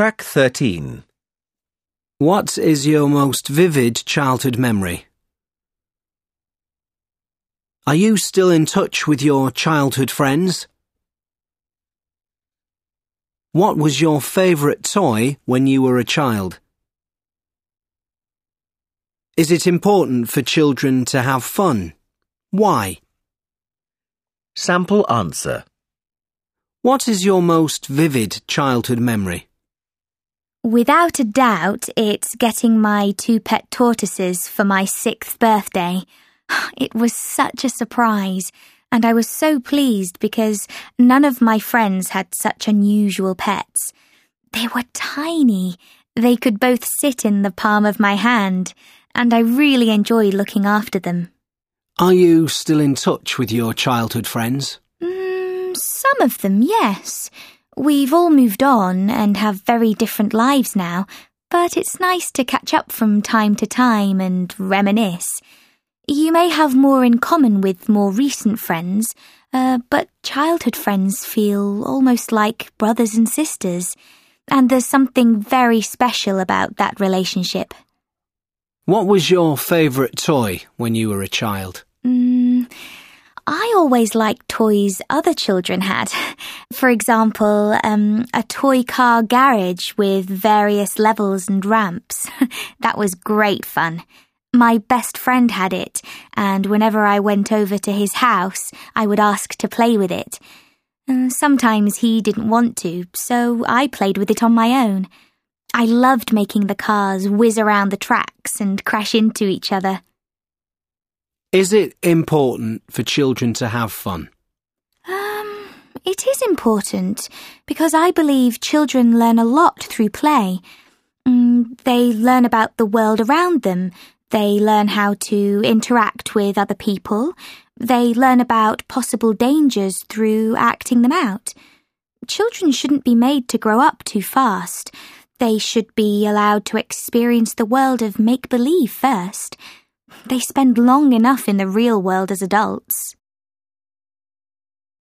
Track 13. What is your most vivid childhood memory? Are you still in touch with your childhood friends? What was your favourite toy when you were a child? Is it important for children to have fun? Why? Sample answer. What is your most vivid childhood memory? Without a doubt, it's getting my two pet tortoises for my sixth birthday. It was such a surprise, and I was so pleased because none of my friends had such unusual pets. They were tiny. They could both sit in the palm of my hand, and I really enjoyed looking after them. Are you still in touch with your childhood friends? Mm, some of them, yes. We've all moved on and have very different lives now, but it's nice to catch up from time to time and reminisce. You may have more in common with more recent friends, uh, but childhood friends feel almost like brothers and sisters, and there's something very special about that relationship. What was your favourite toy when you were a child? I always liked toys other children had. For example, um, a toy car garage with various levels and ramps. that was great fun. My best friend had it, and whenever I went over to his house, I would ask to play with it. Sometimes he didn't want to, so I played with it on my own. I loved making the cars whiz around the tracks and crash into each other. Is it important for children to have fun? Um, it is important because I believe children learn a lot through play. Mm, they learn about the world around them. They learn how to interact with other people. They learn about possible dangers through acting them out. Children shouldn't be made to grow up too fast. They should be allowed to experience the world of make believe first. They spend long enough in the real world as adults.